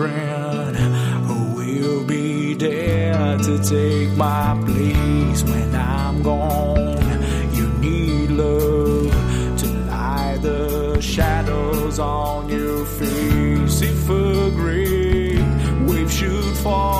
children will be there to take my place when I'm gone. You need love to light the shadows on your face if a great wave should fall.